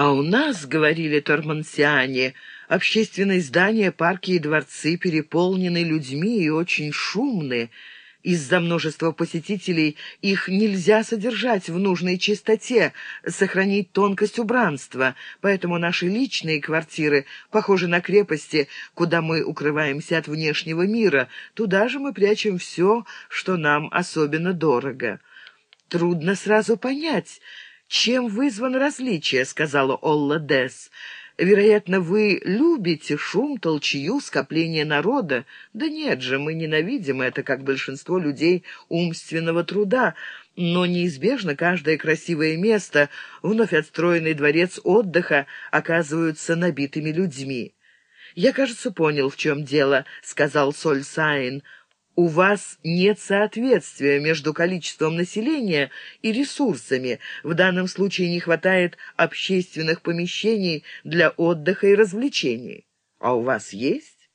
А у нас, говорили тормансиане, общественные здания, парки и дворцы переполнены людьми и очень шумны. Из-за множества посетителей их нельзя содержать в нужной чистоте, сохранить тонкость убранства, поэтому наши личные квартиры похожи на крепости, куда мы укрываемся от внешнего мира. Туда же мы прячем все, что нам особенно дорого. Трудно сразу понять, чем вызвано различие, сказала Олла Десс. Вероятно, вы любите шум, толчью, скопление народа. Да нет же, мы ненавидим это, как большинство людей умственного труда. Но неизбежно каждое красивое место, вновь отстроенный дворец отдыха, оказываются набитыми людьми. «Я, кажется, понял, в чем дело», — сказал Соль Сайн у вас нет соответствия между количеством населения и ресурсами. В данном случае не хватает общественных помещений для отдыха и развлечений. А у вас есть?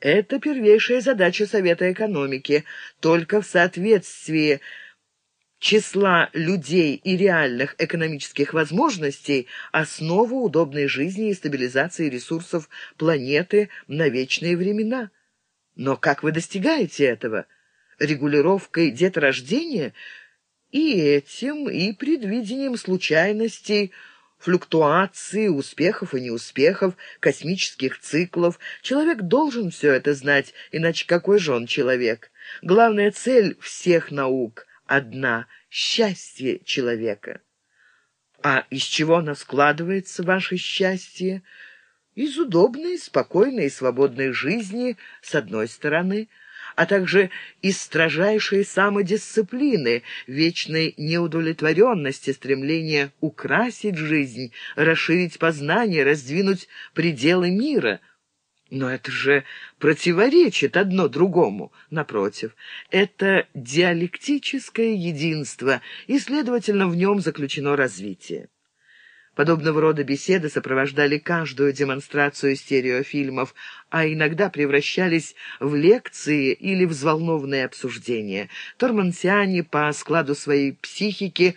Это первейшая задача Совета экономики. Только в соответствии числа людей и реальных экономических возможностей основа удобной жизни и стабилизации ресурсов планеты на вечные времена. Но как вы достигаете этого? Регулировкой деторождения? И этим, и предвидением случайностей, флуктуации, успехов и неуспехов, космических циклов. Человек должен все это знать, иначе какой же он человек? Главная цель всех наук одна — счастье человека. А из чего оно складывается, ваше счастье? Из удобной, спокойной и свободной жизни, с одной стороны, а также из строжайшей самодисциплины, вечной неудовлетворенности, стремления украсить жизнь, расширить познание, раздвинуть пределы мира. Но это же противоречит одно другому. Напротив, это диалектическое единство, и, следовательно, в нем заключено развитие. Подобного рода беседы сопровождали каждую демонстрацию стереофильмов, а иногда превращались в лекции или взволнованные обсуждения. Тормансиане по складу своей психики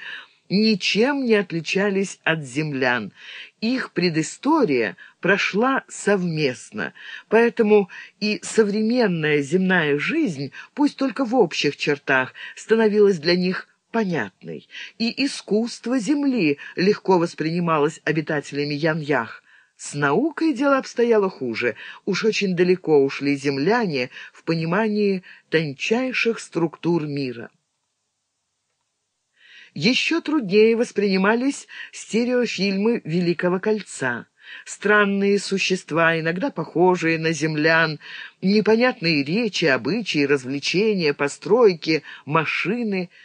ничем не отличались от землян. Их предыстория прошла совместно, поэтому и современная земная жизнь, пусть только в общих чертах, становилась для них понятной, и искусство Земли легко воспринималось обитателями Яньях. С наукой дело обстояло хуже. Уж очень далеко ушли земляне в понимании тончайших структур мира. Еще труднее воспринимались стереофильмы «Великого кольца». Странные существа, иногда похожие на землян, непонятные речи, обычаи, развлечения, постройки, машины —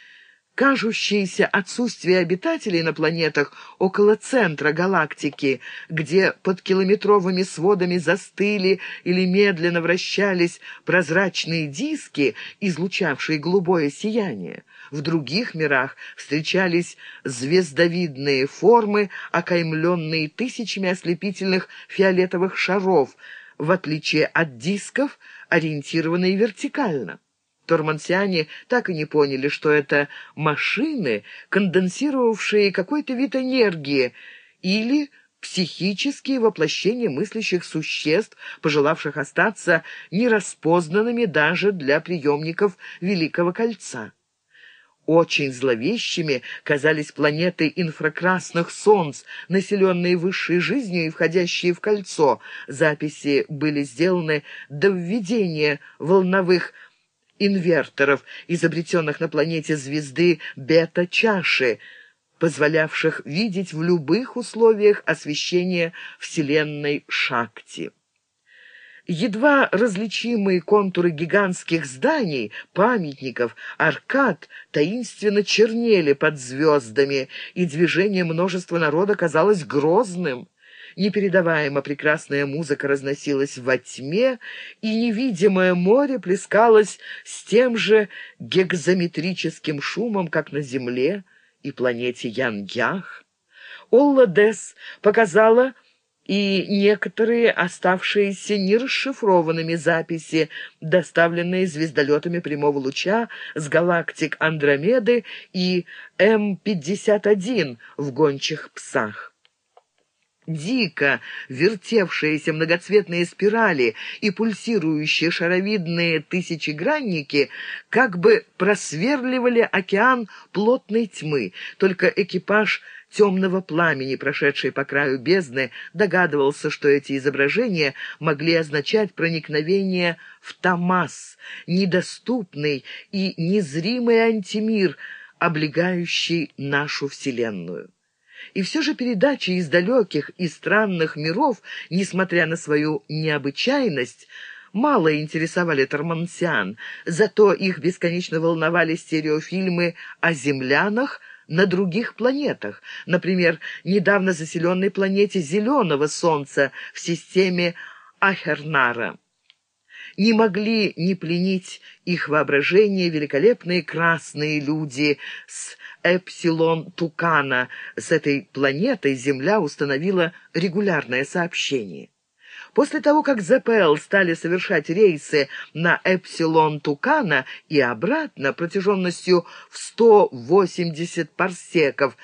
кажущееся отсутствие обитателей на планетах около центра галактики, где под километровыми сводами застыли или медленно вращались прозрачные диски, излучавшие голубое сияние. В других мирах встречались звездовидные формы, окаймленные тысячами ослепительных фиолетовых шаров, в отличие от дисков, ориентированные вертикально. Тормансиане так и не поняли, что это машины, конденсировавшие какой-то вид энергии, или психические воплощения мыслящих существ, пожелавших остаться нераспознанными даже для приемников Великого Кольца. Очень зловещими казались планеты инфракрасных солнц, населенные высшей жизнью и входящие в кольцо. Записи были сделаны до введения волновых инверторов, изобретенных на планете звезды бета-чаши, позволявших видеть в любых условиях освещение Вселенной Шакти. Едва различимые контуры гигантских зданий, памятников, аркад таинственно чернели под звездами, и движение множества народа казалось грозным. Непередаваемо прекрасная музыка разносилась во тьме, и невидимое море плескалось с тем же гекзометрическим шумом, как на Земле и планете Янгях. Олла Дес показала и некоторые оставшиеся нерасшифрованными записи, доставленные звездолетами прямого луча с галактик Андромеды и М-51 в гончих псах. Дико вертевшиеся многоцветные спирали и пульсирующие шаровидные тысячегранники как бы просверливали океан плотной тьмы, только экипаж темного пламени, прошедший по краю бездны, догадывался, что эти изображения могли означать проникновение в Тамас, недоступный и незримый антимир, облегающий нашу Вселенную. И все же передачи из далеких и странных миров, несмотря на свою необычайность, мало интересовали тормансиан, зато их бесконечно волновали стереофильмы о землянах на других планетах, например, недавно заселенной планете Зеленого Солнца в системе Ахернара не могли не пленить их воображение великолепные красные люди с Эпсилон Тукана. С этой планетой Земля установила регулярное сообщение. После того, как ЗПЛ стали совершать рейсы на Эпсилон Тукана и обратно протяженностью в 180 парсеков,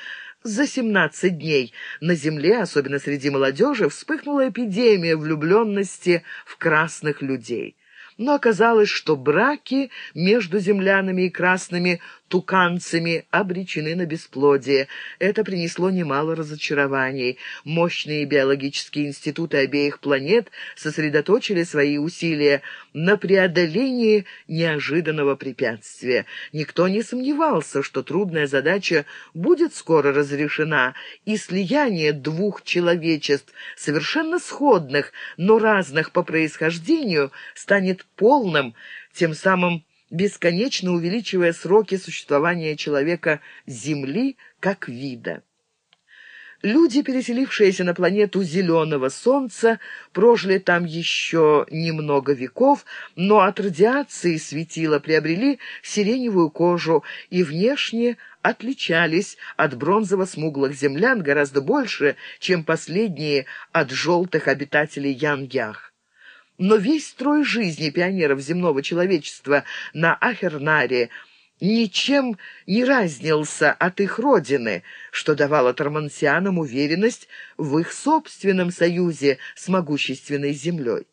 за 17 дней на Земле, особенно среди молодежи, вспыхнула эпидемия влюбленности в красных людей но оказалось, что браки между землянами и красными туканцами обречены на бесплодие. Это принесло немало разочарований. Мощные биологические институты обеих планет сосредоточили свои усилия на преодолении неожиданного препятствия. Никто не сомневался, что трудная задача будет скоро разрешена, и слияние двух человечеств, совершенно сходных, но разных по происхождению, станет полным, тем самым бесконечно увеличивая сроки существования человека Земли как вида. Люди, переселившиеся на планету Зеленого Солнца, прожили там еще немного веков, но от радиации светила приобрели сиреневую кожу и внешне отличались от бронзово-смуглых землян гораздо больше, чем последние от желтых обитателей Ян-Ях но весь строй жизни пионеров земного человечества на Ахернаре ничем не разнился от их родины, что давало тормансианам уверенность в их собственном союзе с могущественной землей.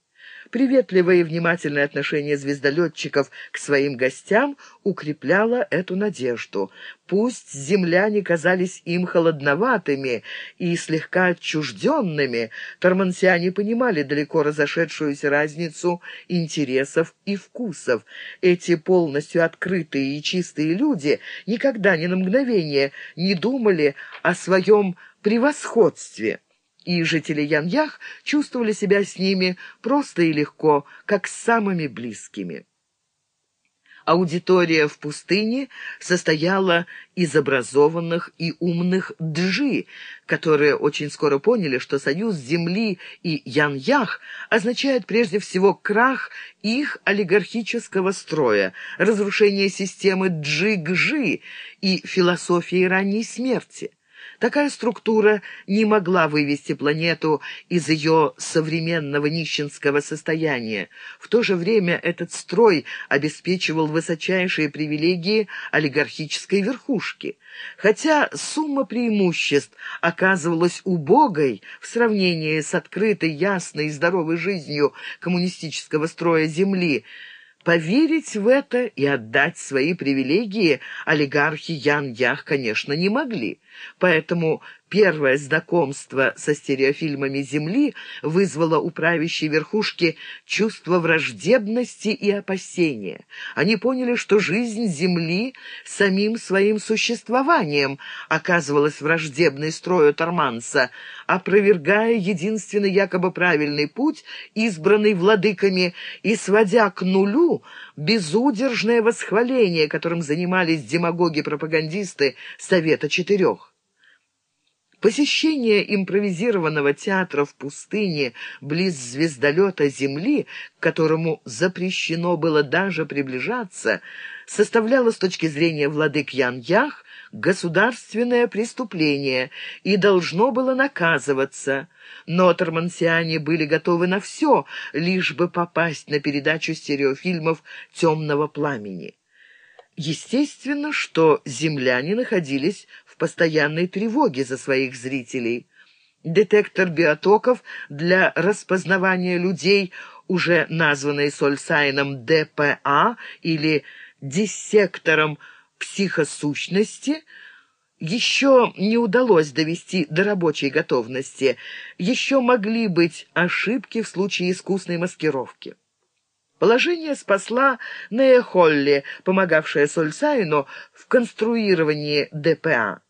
Приветливое и внимательное отношение звездолетчиков к своим гостям укрепляло эту надежду. Пусть земляне казались им холодноватыми и слегка отчужденными, тормансиане понимали далеко разошедшуюся разницу интересов и вкусов. Эти полностью открытые и чистые люди никогда ни на мгновение не думали о своем превосходстве и жители Яньях чувствовали себя с ними просто и легко, как с самыми близкими. Аудитория в пустыне состояла из образованных и умных джи, которые очень скоро поняли, что союз Земли и Яньях означает прежде всего крах их олигархического строя, разрушение системы джи-гжи и философии ранней смерти. Такая структура не могла вывести планету из ее современного нищенского состояния. В то же время этот строй обеспечивал высочайшие привилегии олигархической верхушки. Хотя сумма преимуществ оказывалась убогой в сравнении с открытой, ясной и здоровой жизнью коммунистического строя Земли, Поверить в это и отдать свои привилегии олигархи Ян-Ях, конечно, не могли. Поэтому первое знакомство со стереофильмами Земли вызвало у правящей верхушки чувство враждебности и опасения. Они поняли, что жизнь Земли самим своим существованием оказывалась враждебной строю Торманса, опровергая единственный якобы правильный путь, избранный владыками, и сводя к нулю безудержное восхваление, которым занимались демагоги-пропагандисты Совета Четырех. Посещение импровизированного театра в пустыне близ звездолета Земли, к которому запрещено было даже приближаться, составляло с точки зрения владык Ян-Ях государственное преступление и должно было наказываться. Но тормансиане были готовы на все, лишь бы попасть на передачу стереофильмов «Темного пламени». Естественно, что земляне находились в постоянной тревоге за своих зрителей. детектор биотоков для распознавания людей, уже названный Сольсайном ДПА или диссектором психосущности, еще не удалось довести до рабочей готовности, еще могли быть ошибки в случае искусной маскировки. Положение спасла Нея Холли, помогавшая Сольсайну в конструировании ДПА.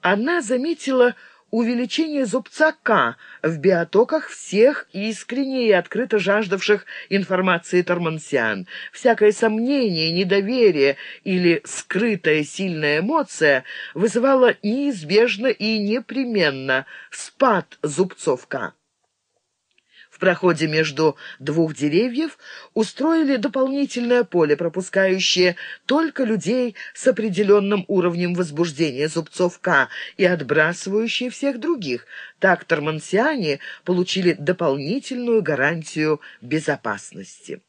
Она заметила увеличение зубца К в биотоках всех искренне и открыто жаждавших информации тормансиан. Всякое сомнение, недоверие или скрытая сильная эмоция вызывала неизбежно и непременно спад зубцов К проходе между двух деревьев устроили дополнительное поле, пропускающее только людей с определенным уровнем возбуждения зубцов К и отбрасывающее всех других. Так тормансиане получили дополнительную гарантию безопасности.